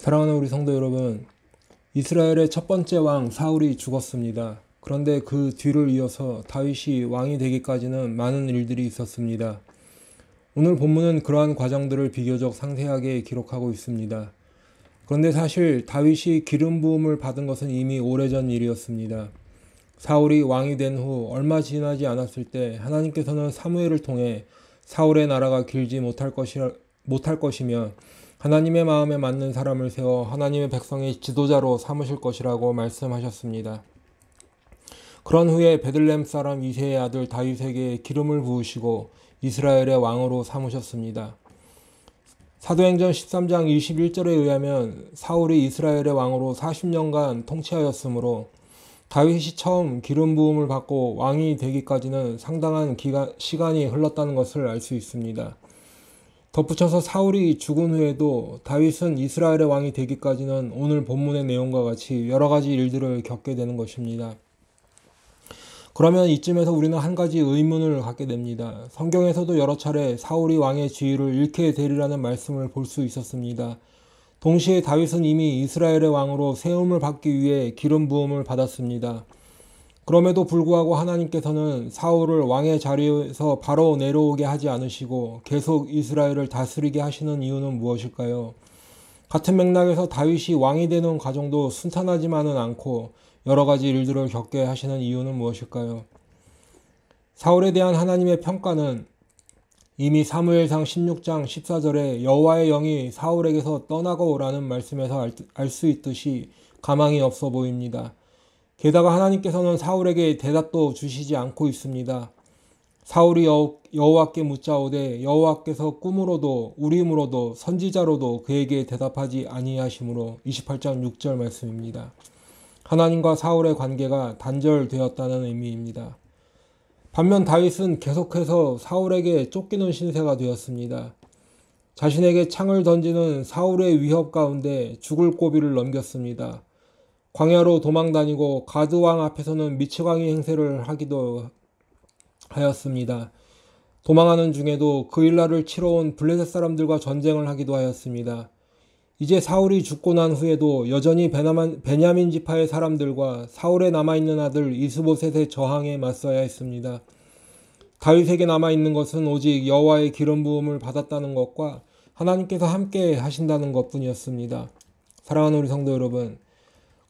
사랑하는 우리 성도 여러분, 이스라엘의 첫 번째 왕 사울이 죽었습니다. 그런데 그 뒤를 이어서 다윗이 왕이 되기까지는 많은 일들이 있었습니다. 오늘 본문은 그러한 과정들을 비교적 상세하게 기록하고 있습니다. 그런데 사실 다윗이 기름 부음을 받은 것은 이미 오래전 일이었습니다. 사울이 왕이 된 후 얼마 지나지 않았을 때 하나님께서는 사무엘을 통해 사울의 나라가 길지 못할 것이 못할 것이며 하나님의 마음에 맞는 사람을 세워 하나님의 백성의 지도자로 삼으실 것이라고 말씀하셨습니다. 그런 후에 베들렘 사람 이세의 아들 다윗에게 기름을 부으시고 이스라엘의 왕으로 삼으셨습니다. 사도행전 13장 21절에 의하면 사울이 이스라엘의 왕으로 40년간 통치하였으므로 다윗이 처음 기름 부음을 받고 왕이 되기까지는 상당한 기간, 시간이 흘렀다는 것을 알 수 있습니다. 덧붙여서 사울이 죽은 후에도 다윗은 이스라엘의 왕이 되기까지는 오늘 본문의 내용과 같이 여러 가지 일들을 겪게 되는 것입니다. 그러면 이쯤에서 우리는 한 가지 의문을 갖게 됩니다. 성경에서도 여러 차례 사울이 왕의 지위를 잃게 되리라는 말씀을 볼 수 있었습니다. 동시에 다윗은 이미 이스라엘의 왕으로 세움을 받기 위해 기름 부음을 받았습니다. 그럼에도 불구하고 하나님께서는 사울을 왕의 자리에서 바로 내려오게 하지 않으시고 계속 이스라엘을 다스리게 하시는 이유는 무엇일까요? 같은 맥락에서 다윗이 왕이 되는 과정도 순탄하지만은 않고 여러 가지 일들을 겪게 하시는 이유는 무엇일까요? 사울에 대한 하나님의 평가는 이미 사무엘상 16장 14절에 여호와의 영이 사울에게서 떠나고 오라는 말씀에서 알 수 있듯이 가망이 없어 보입니다. 게다가 하나님께서는 사울에게 대답도 주시지 않고 있습니다. 사울이 여호와께 묻자오되 여호와께서 꿈으로도 우림으로도 선지자로도 그에게 대답하지 아니하시므로 28장 6절 말씀입니다. 하나님과 사울의 관계가 단절되었다는 의미입니다. 반면 다윗은 계속해서 사울에게 쫓기는 신세가 되었습니다. 자신에게 창을 던지는 사울의 위협 가운데 죽을 고비를 넘겼습니다. 광야로 도망다니고 가드왕 앞에서는 미치광이 행세를 하기도 하였습니다. 도망하는 중에도 그 일날을 치러 온 블레셋 사람들과 전쟁을 하기도 하였습니다. 이제 사울이 죽고 난 후에도 여전히 베냐민 지파의 사람들과 사울에 남아있는 아들 이스보셋의 저항에 맞서야 했습니다. 다윗에게 남아있는 것은 오직 여호와의 기름 부음을 받았다는 것과 하나님께서 함께 하신다는 것뿐이었습니다. 사랑하는 우리 성도 여러분,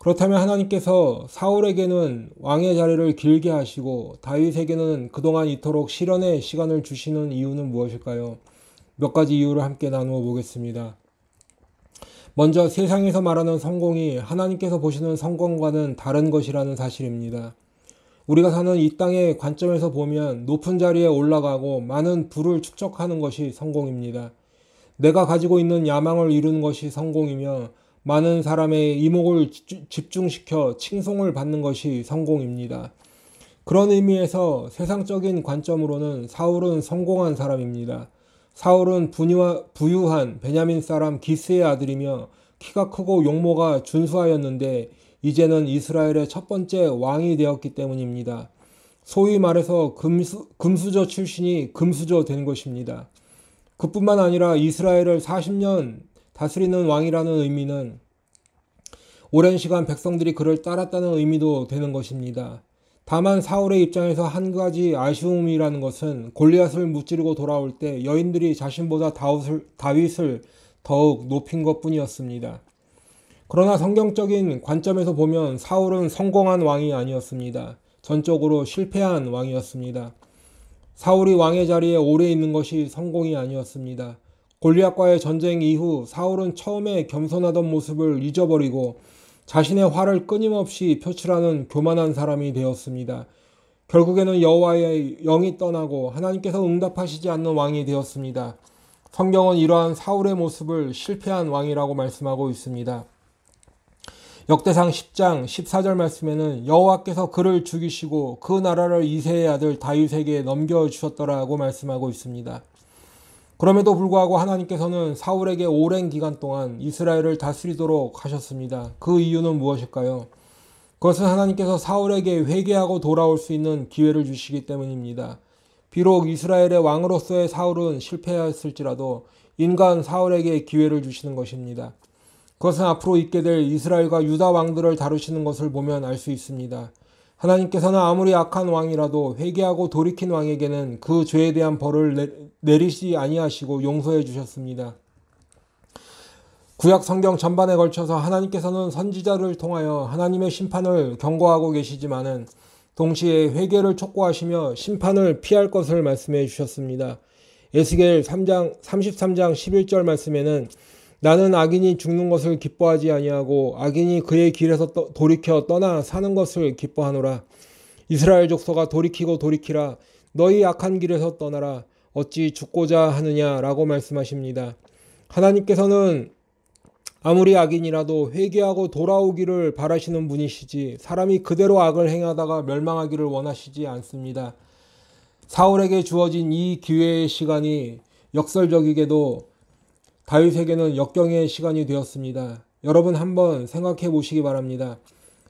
그렇다면 하나님께서 사울에게는 왕의 자리를 길게 하시고 다윗에게는 그동안 이토록 실현의 시간을 주시는 이유는 무엇일까요? 몇 가지 이유를 함께 나누어 보겠습니다. 먼저 세상에서 말하는 성공이 하나님께서 보시는 성공과는 다른 것이라는 사실입니다. 우리가 사는 이 땅의 관점에서 보면 높은 자리에 올라가고 많은 부를 축적하는 것이 성공입니다. 내가 가지고 있는 야망을 이루는 것이 성공이며 많은 사람의 이목을 집중시켜 칭송을 받는 것이 성공입니다. 그런 의미에서 세상적인 관점으로는 사울은 성공한 사람입니다. 사울은 부유한 베냐민 사람 기스의 아들이며 키가 크고 용모가 준수하였는데 이제는 이스라엘의 첫 번째 왕이 되었기 때문입니다. 소위 말해서 금수, 금수저 출신이 금수저 된 것입니다. 그뿐만 아니라 이스라엘을 40년 다스리는 왕이라는 의미는 오랜 시간 백성들이 그를 따랐다는 의미도 되는 것입니다. 다만 사울의 입장에서 한 가지 아쉬움이라는 것은 골리앗을 무찌르고 돌아올 때 여인들이 자신보다 다윗을, 다윗을 더욱 높인 것 뿐이었습니다. 그러나 성경적인 관점에서 보면 사울은 성공한 왕이 아니었습니다. 전적으로 실패한 왕이었습니다. 사울이 왕의 자리에 오래 있는 것이 성공이 아니었습니다. 골리앗과의 전쟁 이후 사울은 처음에 겸손하던 모습을 잊어버리고 자신의 화를 끊임없이 표출하는 교만한 사람이 되었습니다. 결국에는 여호와의 영이 떠나고 하나님께서 응답하시지 않는 왕이 되었습니다. 성경은 이러한 사울의 모습을 실패한 왕이라고 말씀하고 있습니다. 역대상 10장 14절 말씀에는 여호와께서 그를 죽이시고 그 나라를 이세의 아들 다윗에게 넘겨 주셨더라고 말씀하고 있습니다. 그럼에도 불구하고 하나님께서는 사울에게 오랜 기간 동안 이스라엘을 다스리도록 하셨습니다. 그 이유는 무엇일까요? 그것은 하나님께서 사울에게 회개하고 돌아올 수 있는 기회를 주시기 때문입니다. 비록 이스라엘의 왕으로서의 사울은 실패하였을지라도 인간 사울에게 기회를 주시는 것입니다. 그것은 앞으로 있게 될 이스라엘과 유다 왕들을 다루시는 것을 보면 알 수 있습니다. 하나님께서는 아무리 악한 왕이라도 회개하고 돌이킨 왕에게는 그 죄에 대한 벌을 내리시 아니하시고 용서해 주셨습니다. 구약 성경 전반에 걸쳐서 하나님께서는 선지자를 통하여 하나님의 심판을 경고하고 계시지만은 동시에 회개를 촉구하시며 심판을 피할 것을 말씀해 주셨습니다. 에스겔 3장 33장 11절 말씀에는 나는 악인이 죽는 것을 기뻐하지 아니하고 악인이 그의 길에서 떠, 돌이켜 떠나 사는 것을 기뻐하노라. 이스라엘 족속아 돌이키고 돌이키라. 너희 악한 길에서 떠나라. 어찌 죽고자 하느냐라고 말씀하십니다. 하나님께서는 아무리 악인이라도 회개하고 돌아오기를 바라시는 분이시지 사람이 그대로 악을 행하다가 멸망하기를 원하시지 않습니다. 사울에게 주어진 이 기회의 시간이 역설적이게도 다윗에게는 역경의 시간이 되었습니다. 여러분 한번 생각해 보시기 바랍니다.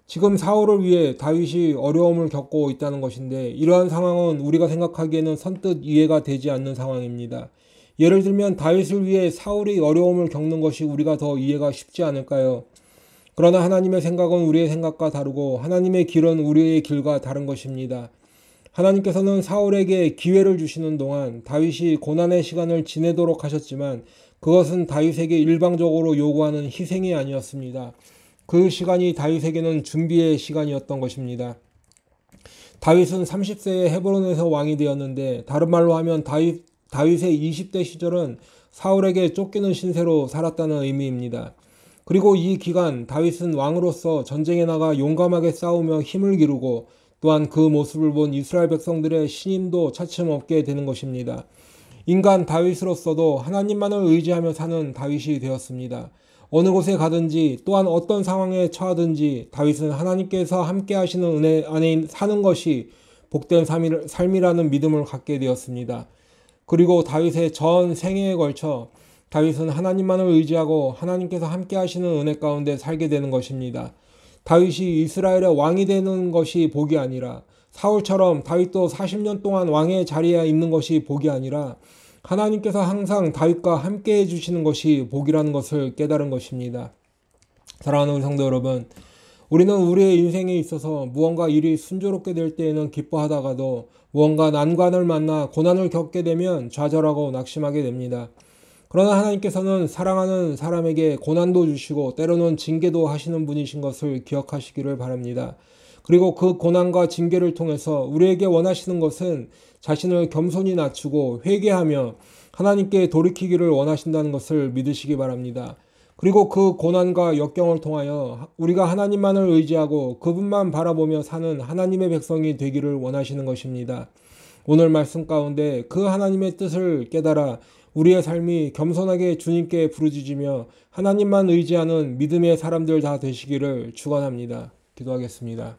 지금 사울을 위해 다윗이 어려움을 겪고 있다는 것인데 이러한 상황은 우리가 생각하기에는 선뜻 이해가 되지 않는 상황입니다. 예를 들면 다윗을 위해 사울이 어려움을 겪는 것이 우리가 더 이해가 쉽지 않을까요? 그러나 하나님의 생각은 우리의 생각과 다르고 하나님의 길은 우리의 길과 다른 것입니다. 하나님께서는 사울에게 기회를 주시는 동안 다윗이 고난의 시간을 지내도록 하셨지만 그것은 다윗에게 일방적으로 요구하는 희생이 아니었습니다. 그 시간이 다윗에게는 준비의 시간이었던 것입니다. 다윗은 30세에 헤브론에서 왕이 되었는데 다른 말로 하면 다윗, 다윗의 20대 시절은 사울에게 쫓기는 신세로 살았다는 의미입니다. 그리고 이 기간 다윗은 왕으로서 전쟁에 나가 용감하게 싸우며 힘을 기르고 또한 그 모습을 본 이스라엘 백성들의 신임도 차츰 얻게 되는 것입니다. 인간 다윗으로서도 하나님만을 의지하며 사는 다윗이 되었습니다. 어느 곳에 가든지 또한 어떤 상황에 처하든지 다윗은 하나님께서 함께 하시는 은혜 안에 사는 것이 복된 삶이라는 믿음을 갖게 되었습니다. 그리고 다윗의 전 생애에 걸쳐 다윗은 하나님만을 의지하고 하나님께서 함께 하시는 은혜 가운데 살게 되는 것입니다. 다윗이 이스라엘의 왕이 되는 것이 복이 아니라 사울처럼 다윗도 40년 동안 왕의 자리에 있는 것이 복이 아니라 하나님께서 항상 다윗과 함께 해주시는 것이 복이라는 것을 깨달은 것입니다. 사랑하는 우리 성도 여러분, 우리는 우리의 인생에 있어서 무언가 일이 순조롭게 될 때에는 기뻐하다가도 무언가 난관을 만나 고난을 겪게 되면 좌절하고 낙심하게 됩니다. 그러나 하나님께서는 사랑하는 사람에게 고난도 주시고 때로는 징계도 하시는 분이신 것을 기억하시기를 바랍니다. 그리고 그 고난과 징계를 통해서 우리에게 원하시는 것은 자신을 겸손히 낮추고 회개하며 하나님께 돌이키기를 원하신다는 것을 믿으시기 바랍니다. 그리고 그 고난과 역경을 통하여 우리가 하나님만을 의지하고 그분만 바라보며 사는 하나님의 백성이 되기를 원하시는 것입니다. 오늘 말씀 가운데 그 하나님의 뜻을 깨달아 우리의 삶이 겸손하게 주님께 부르짖으며 하나님만 의지하는 믿음의 사람들 다 되시기를 축원합니다. 기도하겠습니다.